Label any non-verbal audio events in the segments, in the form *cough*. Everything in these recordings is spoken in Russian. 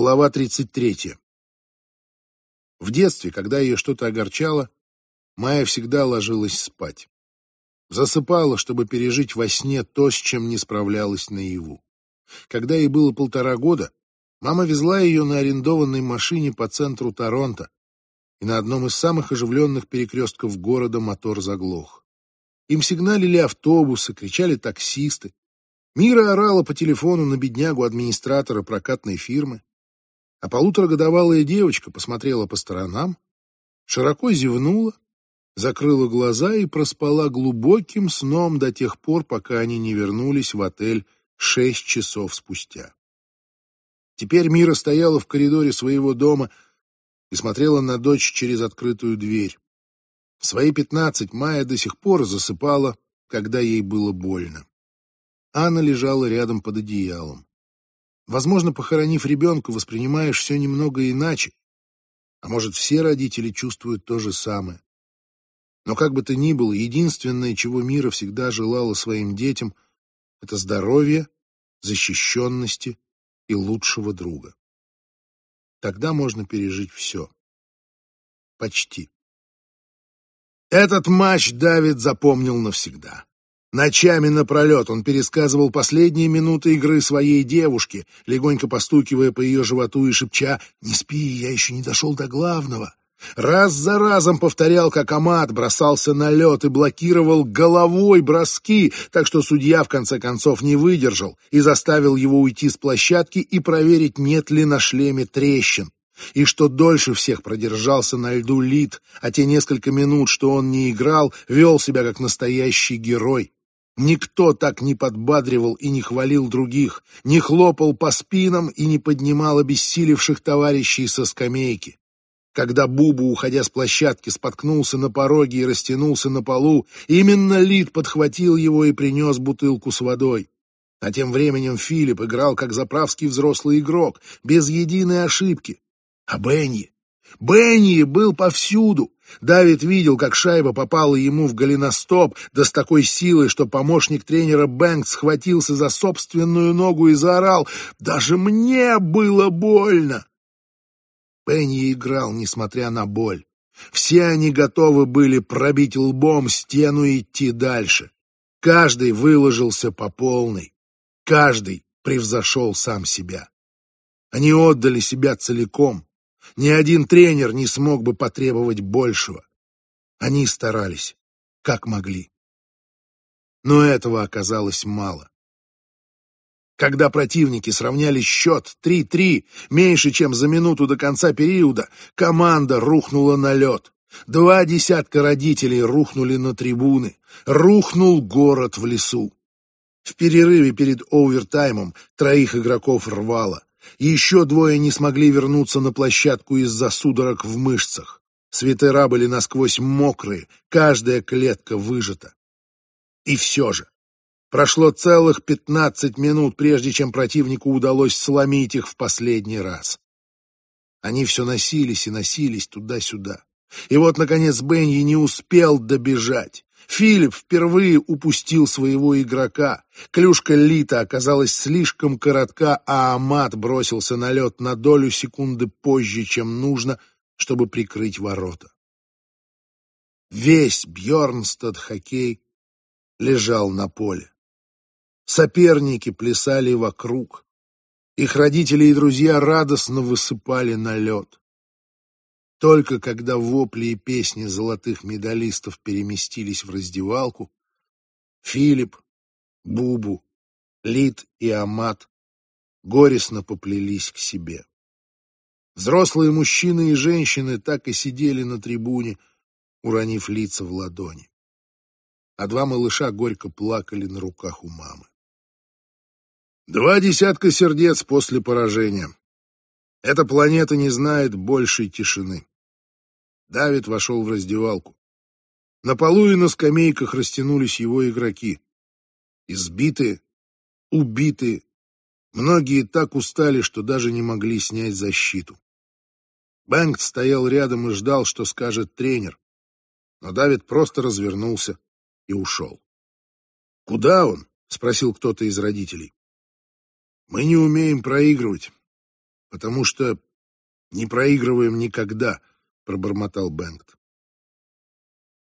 Глава 33. В детстве, когда ее что-то огорчало, Майя всегда ложилась спать. Засыпала, чтобы пережить во сне то, с чем не справлялась наяву. Когда ей было полтора года, мама везла ее на арендованной машине по центру Торонто, и на одном из самых оживленных перекрестков города мотор заглох. Им сигналили автобусы, кричали таксисты. Мира орала по телефону на беднягу администратора прокатной фирмы а полуторагодовалая девочка посмотрела по сторонам, широко зевнула, закрыла глаза и проспала глубоким сном до тех пор, пока они не вернулись в отель шесть часов спустя. Теперь Мира стояла в коридоре своего дома и смотрела на дочь через открытую дверь. В свои пятнадцать Майя до сих пор засыпала, когда ей было больно. Анна лежала рядом под одеялом. Возможно, похоронив ребенка, воспринимаешь все немного иначе. А может, все родители чувствуют то же самое. Но как бы то ни было, единственное, чего мира всегда желала своим детям, это здоровье, защищенности и лучшего друга. Тогда можно пережить все. Почти. Этот матч Давид запомнил навсегда. Ночами напролет он пересказывал последние минуты игры своей девушки, легонько постукивая по ее животу и шепча «Не спи, я еще не дошел до главного». Раз за разом повторял, как Амат бросался на лед и блокировал головой броски, так что судья в конце концов не выдержал и заставил его уйти с площадки и проверить, нет ли на шлеме трещин. И что дольше всех продержался на льду Лид, а те несколько минут, что он не играл, вел себя как настоящий герой. Никто так не подбадривал и не хвалил других, не хлопал по спинам и не поднимал обессилевших товарищей со скамейки. Когда Бубу, уходя с площадки, споткнулся на пороге и растянулся на полу, именно Лид подхватил его и принес бутылку с водой. А тем временем Филипп играл как заправский взрослый игрок, без единой ошибки. А Бенни Бенни был повсюду. Давид видел, как шайба попала ему в голеностоп, да с такой силой, что помощник тренера Бэнк схватился за собственную ногу и заорал «Даже мне было больно!» Бенни играл, несмотря на боль. Все они готовы были пробить лбом стену и идти дальше. Каждый выложился по полной. Каждый превзошел сам себя. Они отдали себя целиком. Ни один тренер не смог бы потребовать большего. Они старались, как могли. Но этого оказалось мало. Когда противники сравняли счет 3-3, меньше чем за минуту до конца периода, команда рухнула на лед. Два десятка родителей рухнули на трибуны. Рухнул город в лесу. В перерыве перед овертаймом троих игроков рвало. Еще двое не смогли вернуться на площадку из-за судорог в мышцах. Свитера были насквозь мокрые, каждая клетка выжата. И все же. Прошло целых пятнадцать минут, прежде чем противнику удалось сломить их в последний раз. Они все носились и носились туда-сюда. И вот, наконец, Бенни не успел добежать. Филипп впервые упустил своего игрока. Клюшка Лита оказалась слишком коротка, а Амат бросился на лед на долю секунды позже, чем нужно, чтобы прикрыть ворота. Весь Бьернстад хоккей лежал на поле. Соперники плясали вокруг. Их родители и друзья радостно высыпали на лед. Только когда вопли и песни золотых медалистов переместились в раздевалку, Филипп, Бубу, Лид и Амат горестно поплелись к себе. Взрослые мужчины и женщины так и сидели на трибуне, уронив лица в ладони. А два малыша горько плакали на руках у мамы. Два десятка сердец после поражения. Эта планета не знает большей тишины. Давид вошел в раздевалку. На полу и на скамейках растянулись его игроки. Избитые, убитые. Многие так устали, что даже не могли снять защиту. Бэнкт стоял рядом и ждал, что скажет тренер. Но Давид просто развернулся и ушел. «Куда он?» — спросил кто-то из родителей. «Мы не умеем проигрывать. потому что не проигрываем никогда, пробормотал Бенгт.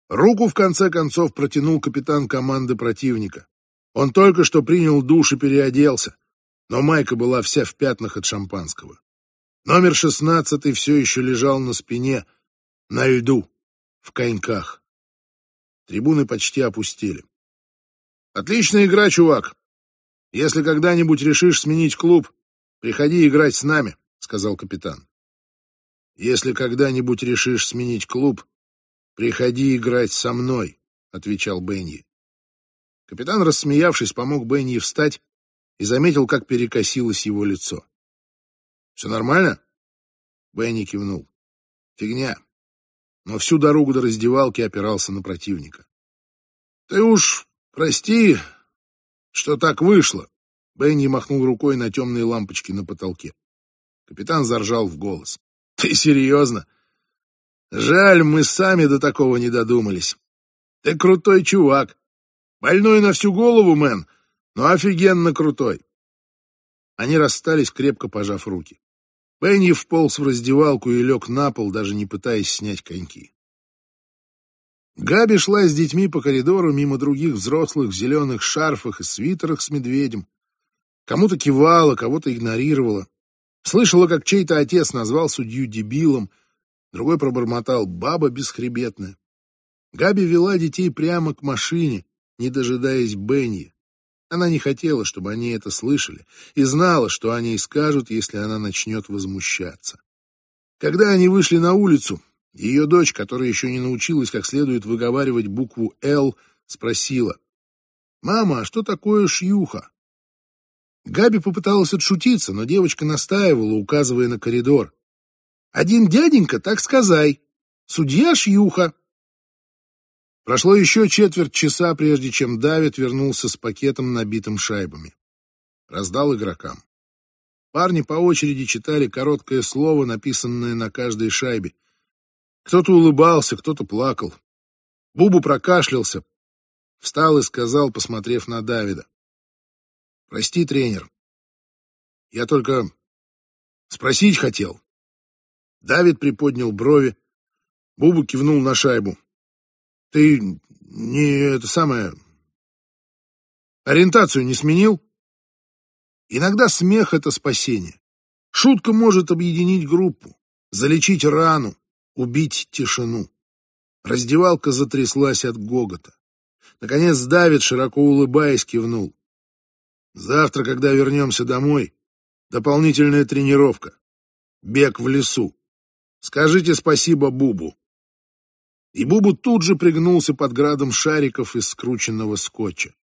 Руку в конце концов протянул капитан команды противника. Он только что принял душ и переоделся, но майка была вся в пятнах от шампанского. Номер шестнадцатый все еще лежал на спине, на льду, в коньках. Трибуны почти опустили. «Отличная игра, чувак. Если когда-нибудь решишь сменить клуб, приходи играть с нами», — сказал капитан. «Если когда-нибудь решишь сменить клуб, приходи играть со мной», — отвечал Бенни. Капитан, рассмеявшись, помог Бенни встать и заметил, как перекосилось его лицо. «Все нормально?» Бенни кивнул. «Фигня». Но всю дорогу до раздевалки опирался на противника. «Ты уж прости, что так вышло», Бенни махнул рукой на темные лампочки на потолке. Капитан заржал в голос. *laughs* «Ты серьезно? Жаль, мы сами до такого не додумались. Ты крутой чувак. Больной на всю голову, мэн, но офигенно крутой». Они расстались, крепко пожав руки. Бенни вполз в раздевалку и лег на пол, даже не пытаясь снять коньки. Габи шла с детьми по коридору мимо других взрослых в зеленых шарфах и свитерах с медведем. Кому-то кивала, кого-то игнорировала. Слышала, как чей-то отец назвал судью дебилом, другой пробормотал «баба бесхребетная». Габи вела детей прямо к машине, не дожидаясь Бенни. Она не хотела, чтобы они это слышали, и знала, что они скажут, если она начнет возмущаться. Когда они вышли на улицу, ее дочь, которая еще не научилась как следует выговаривать букву «Л», спросила, «Мама, а что такое шьюха?» Габи попыталась отшутиться, но девочка настаивала, указывая на коридор. «Один дяденька, так сказай. Судья Шьюха». Прошло еще четверть часа, прежде чем Давид вернулся с пакетом, набитым шайбами. Раздал игрокам. Парни по очереди читали короткое слово, написанное на каждой шайбе. Кто-то улыбался, кто-то плакал. Бубу прокашлялся, встал и сказал, посмотрев на Давида. Прости, тренер. Я только спросить хотел. Давид приподнял брови. Бубу кивнул на шайбу. Ты не это самое... Ориентацию не сменил? Иногда смех — это спасение. Шутка может объединить группу, залечить рану, убить тишину. Раздевалка затряслась от гогота. Наконец Давид, широко улыбаясь, кивнул. Завтра, когда вернемся домой, дополнительная тренировка. Бег в лесу. Скажите спасибо Бубу. И Бубу тут же пригнулся под градом шариков из скрученного скотча.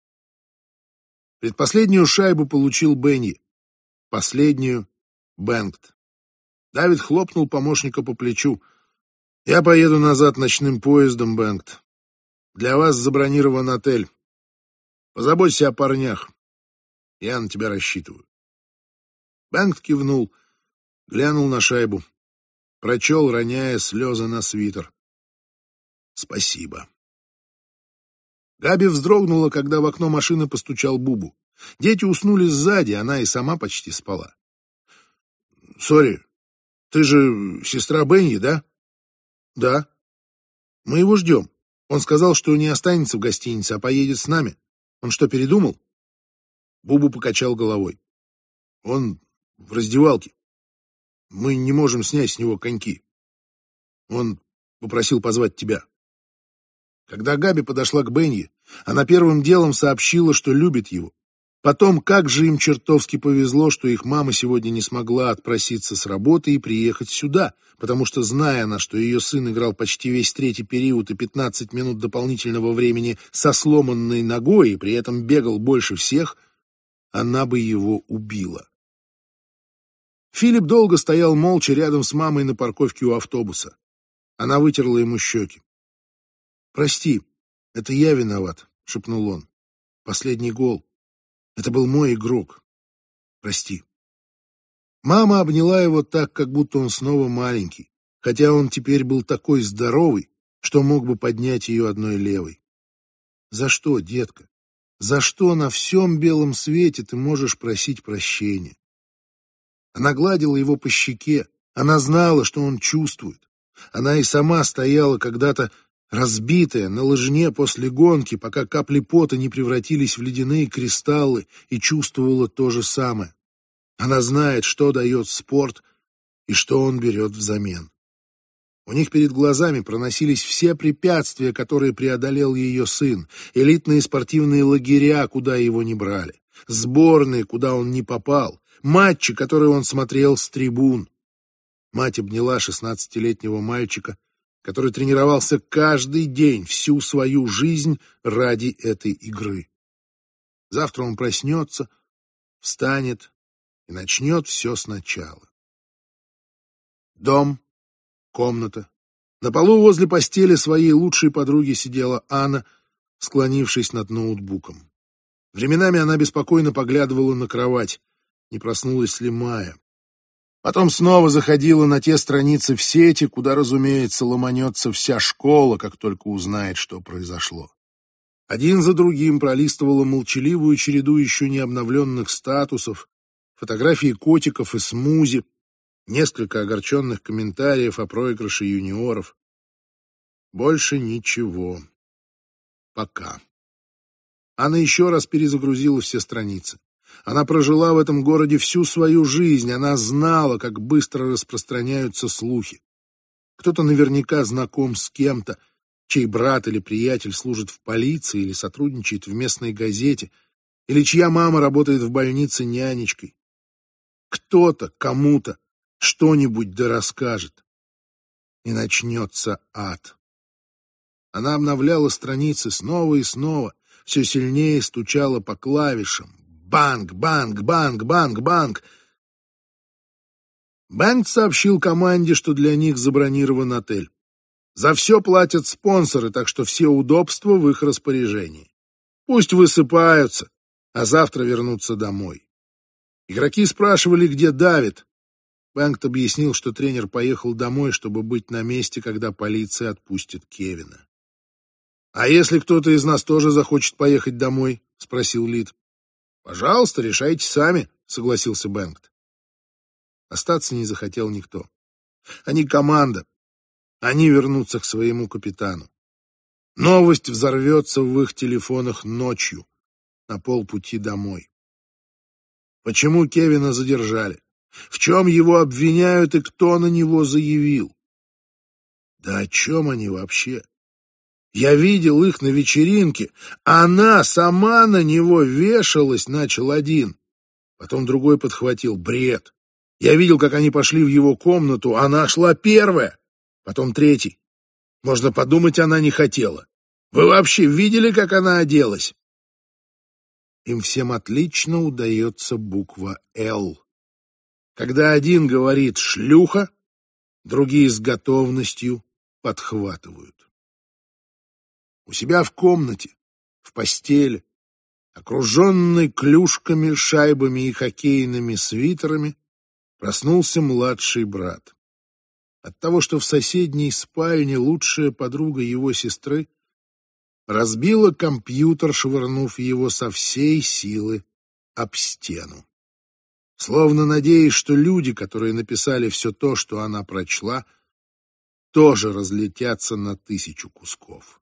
Предпоследнюю шайбу получил Бенни. Последнюю — Бенгт. Давид хлопнул помощника по плечу. «Я поеду назад ночным поездом, Бенгт. Для вас забронирован отель. Позаботься о парнях. Я на тебя рассчитываю. Бэнк кивнул, глянул на шайбу, прочел, роняя слезы на свитер. Спасибо. Габи вздрогнула, когда в окно машины постучал Бубу. Дети уснули сзади, она и сама почти спала. «Сори, ты же сестра Бенни, да?» «Да». «Мы его ждем. Он сказал, что не останется в гостинице, а поедет с нами. Он что, передумал?» Бубу покачал головой. Он в раздевалке. Мы не можем снять с него коньки. Он попросил позвать тебя. Когда Габи подошла к Бенни, она первым делом сообщила, что любит его. Потом, как же им чертовски повезло, что их мама сегодня не смогла отпроситься с работы и приехать сюда, потому что, зная она, что ее сын играл почти весь третий период и 15 минут дополнительного времени со сломанной ногой и при этом бегал больше всех, она бы его убила. Филипп долго стоял молча рядом с мамой на парковке у автобуса. Она вытерла ему щеки. «Прости, это я виноват», — шепнул он. «Последний гол. Это был мой игрок. Прости». Мама обняла его так, как будто он снова маленький, хотя он теперь был такой здоровый, что мог бы поднять ее одной левой. «За что, детка? За что на всем белом свете ты можешь просить прощения? Она гладила его по щеке, она знала, что он чувствует. Она и сама стояла когда-то разбитая на лыжне после гонки, пока капли пота не превратились в ледяные кристаллы, и чувствовала то же самое. Она знает, что дает спорт и что он берет взамен. У них перед глазами проносились все препятствия, которые преодолел ее сын, элитные спортивные лагеря, куда его не брали, сборные, куда он не попал, матчи, которые он смотрел с трибун. Мать обняла шестнадцатилетнего мальчика, который тренировался каждый день всю свою жизнь ради этой игры. Завтра он проснется, встанет и начнет все сначала. Дом Комната. На полу возле постели своей лучшей подруги сидела Анна, склонившись над ноутбуком. Временами она беспокойно поглядывала на кровать, не проснулась ли Майя. Потом снова заходила на те страницы в сети, куда, разумеется, ломанется вся школа, как только узнает, что произошло. Один за другим пролистывала молчаливую череду еще не обновленных статусов, фотографии котиков и смузи, несколько огорченных комментариев о проигрыше юниоров. Больше ничего. Пока. Она еще раз перезагрузила все страницы. Она прожила в этом городе всю свою жизнь, она знала, как быстро распространяются слухи. Кто-то наверняка знаком с кем-то, чей брат или приятель служит в полиции или сотрудничает в местной газете, или чья мама работает в больнице нянечкой. Кто-то кому-то что-нибудь да расскажет. И начнется ад. Она обновляла страницы снова и снова, все сильнее стучала по клавишам. Банк, банк, банк, банк, банк. Банк сообщил команде, что для них забронирован отель. За все платят спонсоры, так что все удобства в их распоряжении. Пусть высыпаются, а завтра вернутся домой. Игроки спрашивали, где Давид. Бэнкт объяснил, что тренер поехал домой, чтобы быть на месте, когда полиция отпустит Кевина. «А если кто-то из нас тоже захочет поехать домой?» — спросил Лид. «Пожалуйста, решайте сами», — согласился Бэнкт. Остаться не захотел никто. Они команда. Они вернутся к своему капитану. Новость взорвется в их телефонах ночью, на полпути домой. Почему Кевина задержали? В чем его обвиняют и кто на него заявил? Да о чем они вообще? Я видел их на вечеринке. Она сама на него вешалась, начал один. Потом другой подхватил. Бред. Я видел, как они пошли в его комнату. Она шла первая. Потом третий. Можно подумать, она не хотела. Вы вообще видели, как она оделась? Им всем отлично удается буква «Л». Когда один говорит «шлюха», другие с готовностью подхватывают. У себя в комнате, в постели, окруженный клюшками, шайбами и хоккейными свитерами, проснулся младший брат. От того, что в соседней спальне лучшая подруга его сестры разбила компьютер, швырнув его со всей силы об стену словно надеясь, что люди, которые написали все то, что она прочла, тоже разлетятся на тысячу кусков.